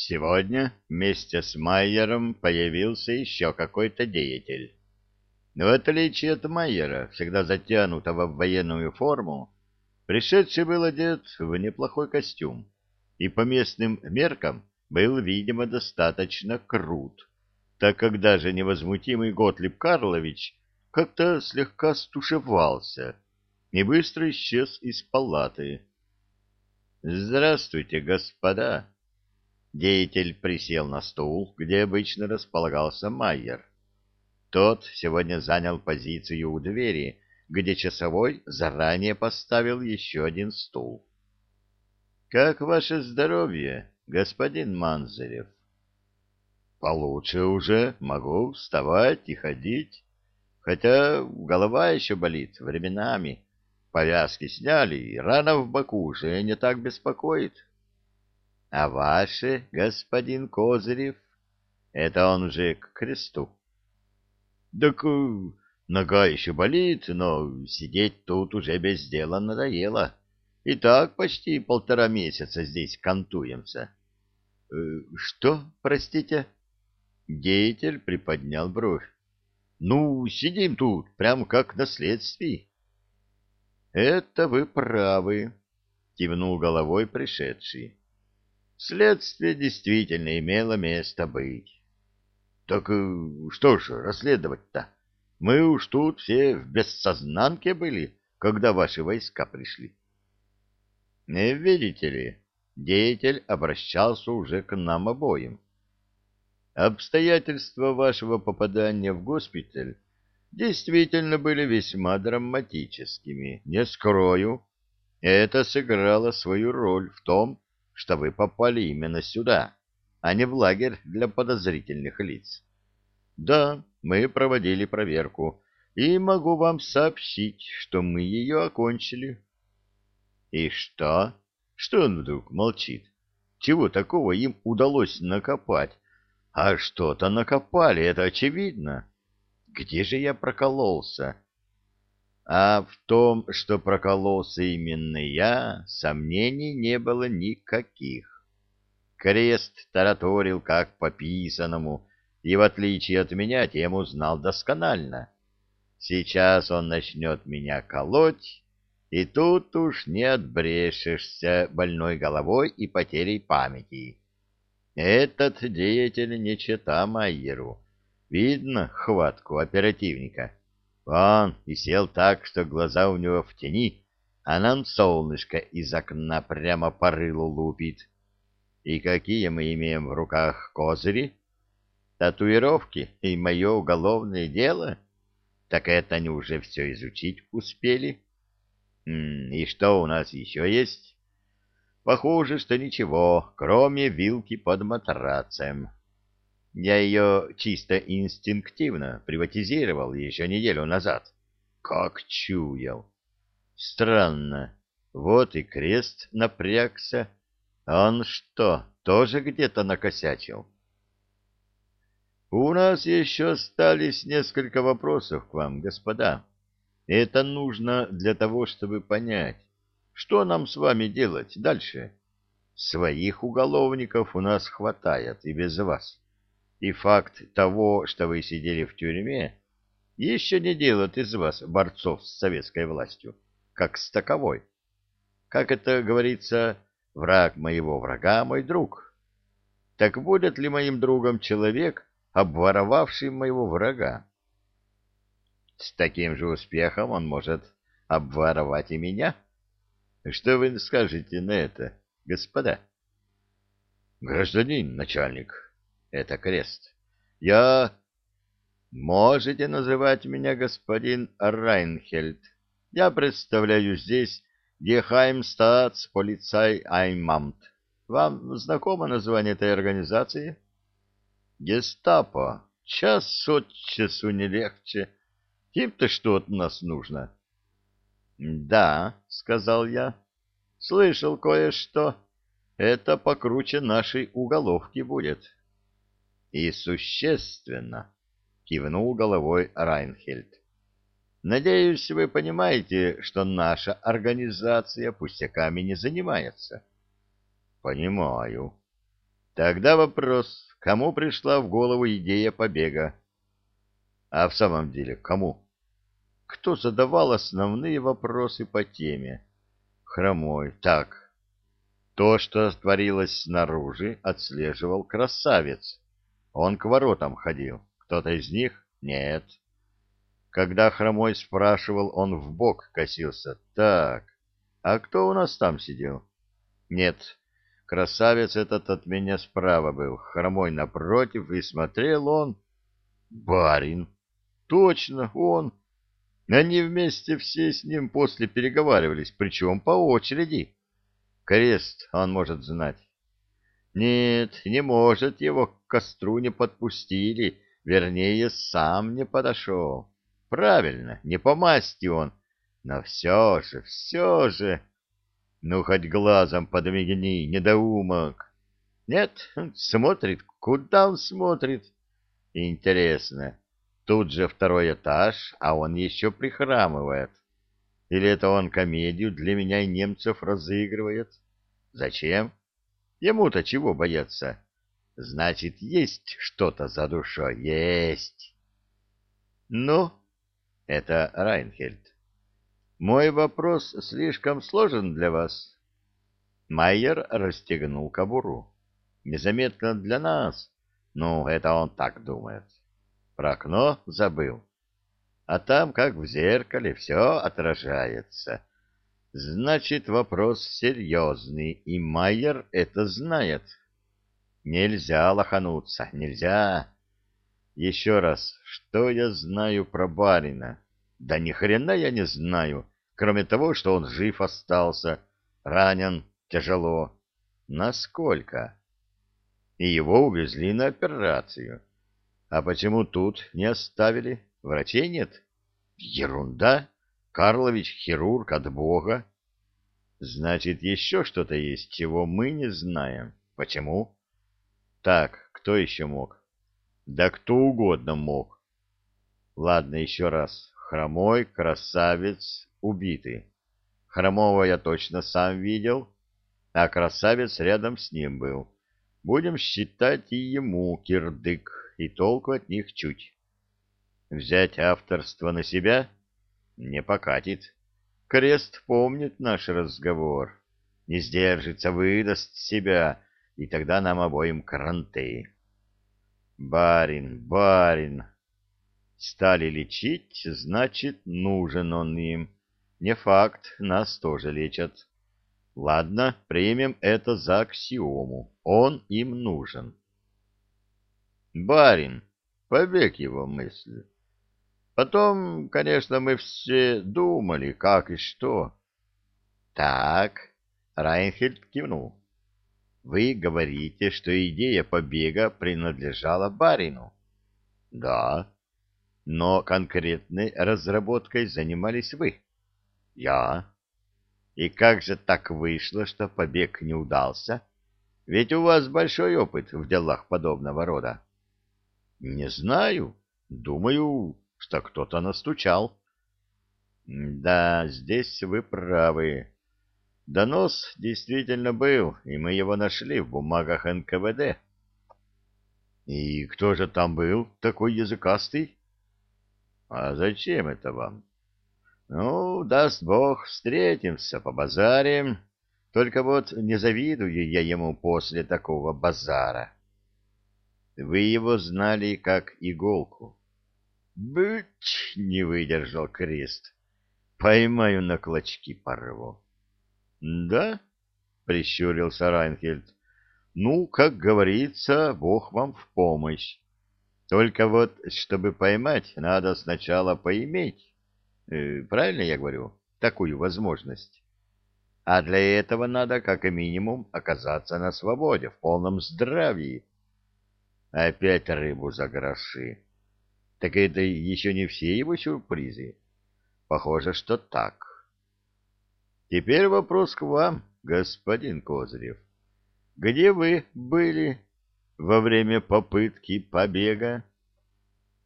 Сегодня вместе с Майером появился еще какой-то деятель. В отличие от Майера, всегда затянутого в военную форму, пришедший был одет в неплохой костюм и по местным меркам был, видимо, достаточно крут, так как даже невозмутимый Готлиб Карлович как-то слегка стушевался и быстро исчез из палаты. «Здравствуйте, господа!» Деятель присел на стул, где обычно располагался Майер. Тот сегодня занял позицию у двери, где часовой заранее поставил еще один стул. — Как ваше здоровье, господин Манзарев? — Получше уже, могу вставать и ходить, хотя голова еще болит временами. Повязки сняли, и рана в боку уже не так беспокоит. — А ваше, господин Козырев? Это он же к кресту. Так э, нога еще болит, но сидеть тут уже без дела надоело. И так почти полтора месяца здесь кантуемся. Э, что, простите? Деятель приподнял бровь. Ну, сидим тут, прям как на следствии. Это вы правы, кивнул головой пришедший. Следствие действительно имело место быть. Так э, что ж расследовать-то? Мы уж тут все в бессознанке были, когда ваши войска пришли. Не видите ли, деятель обращался уже к нам обоим. Обстоятельства вашего попадания в госпиталь действительно были весьма драматическими, не скрою. Это сыграло свою роль в том, что вы попали именно сюда а не в лагерь для подозрительных лиц. Да, мы проводили проверку, и могу вам сообщить, что мы ее окончили. И что? Что он вдруг молчит? Чего такого им удалось накопать? А что-то накопали, это очевидно. Где же я прокололся? А в том, что прокололся именно я, сомнений не было никаких. Крест тараторил как по писаному, и, в отличие от меня, тему знал досконально. Сейчас он начнет меня колоть, и тут уж не отбрешешься больной головой и потерей памяти. Этот деятель не чета Майеру. Видно хватку оперативника. Он и сел так, что глаза у него в тени, а нам солнышко из окна прямо по рылу лупит. И какие мы имеем в руках козыри? Татуировки и мое уголовное дело? Так это они уже все изучить успели. И что у нас еще есть? Похоже, что ничего, кроме вилки под матрацем. Я ее чисто инстинктивно приватизировал еще неделю назад. Как чуял. Странно. Вот и крест напрягся, он что, тоже где-то накосячил? У нас еще остались несколько вопросов к вам, господа. Это нужно для того, чтобы понять, что нам с вами делать дальше. Своих уголовников у нас хватает и без вас. И факт того, что вы сидели в тюрьме, еще не делает из вас борцов с советской властью, как с таковой. Как это говорится, Враг моего врага — мой друг. Так будет ли моим другом человек, обворовавший моего врага? С таким же успехом он может обворовать и меня. Что вы скажете на это, господа? Гражданин начальник, это крест. Я... Можете называть меня господин Райнхельд. Я представляю здесь Гехаймстатс полицай Аймамт. Вам знакомо название этой организации? Гестапо. Час от часу не легче. Им-то что от нас нужно? Да, сказал я. Слышал кое-что. Это покруче нашей уголовки будет. И существенно, кивнул головой Райнхельд. Надеюсь, вы понимаете, что наша организация пустяками не занимается. Понимаю. Тогда вопрос, кому пришла в голову идея побега? А в самом деле, кому? Кто задавал основные вопросы по теме? Хромой. Так. То, что творилось снаружи, отслеживал красавец. Он к воротам ходил. Кто-то из них? Нет. Когда Хромой спрашивал, он в бок косился. Так, а кто у нас там сидел? Нет, красавец этот от меня справа был, Хромой напротив, и смотрел он... Барин. Точно, он. Они вместе все с ним после переговаривались, причем по очереди. Крест он может знать. Нет, не может, его костру не подпустили, вернее, сам не подошел. Правильно, не по масти он, но все же, все же... Ну, хоть глазом подмигни, недоумок. Нет, смотрит, куда он смотрит? Интересно, тут же второй этаж, а он еще прихрамывает. Или это он комедию для меня и немцев разыгрывает? Зачем? Ему-то чего бояться? Значит, есть что-то за душой, есть. Ну, это Райнхельд. Мой вопрос слишком сложен для вас. Майер расстегнул кобуру. Незаметно для нас. Ну, это он так думает. Про окно забыл. А там, как в зеркале, все отражается. Значит, вопрос серьезный, и Майер это знает. Нельзя лохануться, нельзя. Еще раз, что я знаю про барина? Да ни хрена я не знаю, кроме того, что он жив остался, ранен тяжело. Насколько? И его увезли на операцию. А почему тут не оставили? Врачей нет? Ерунда. Карлович хирург от Бога. Значит, еще что-то есть, чего мы не знаем. Почему? Так, кто еще мог? Да кто угодно мог. Ладно, еще раз. Хромой, красавец, убитый. Хромого я точно сам видел, а красавец рядом с ним был. Будем считать и ему кирдык, и толку от них чуть. Взять авторство на себя не покатит. Крест помнит наш разговор. Не сдержится, выдаст себя, и тогда нам обоим кранты. Барин, барин. Стали лечить, значит, нужен он им. Не факт, нас тоже лечат. Ладно, примем это за аксиому. Он им нужен. Барин, побег его мысли. Потом, конечно, мы все думали, как и что. Так, Райнхельд кивнул. Вы говорите, что идея побега принадлежала барину? Да. Но конкретной разработкой занимались вы? Я. И как же так вышло, что побег не удался? Ведь у вас большой опыт в делах подобного рода. Не знаю. Думаю, что кто-то настучал. Да, здесь вы правы. Донос действительно был, и мы его нашли в бумагах НКВД. И кто же там был, такой языкастый? А зачем это вам? Ну, даст Бог, встретимся, по побазарим. Только вот не завидую я ему после такого базара. Вы его знали как иголку. Быть не выдержал крест. Поймаю на клочки порву. Да? прищурился Райнхельд. Ну, как говорится, Бог вам в помощь. Только вот, чтобы поймать, надо сначала поиметь. Э, правильно я говорю? Такую возможность. А для этого надо, как и минимум, оказаться на свободе, в полном здравии. Опять рыбу за гроши. Так это еще не все его сюрпризы. Похоже, что так. Теперь вопрос к вам, господин Козырев. Где вы были во время попытки побега?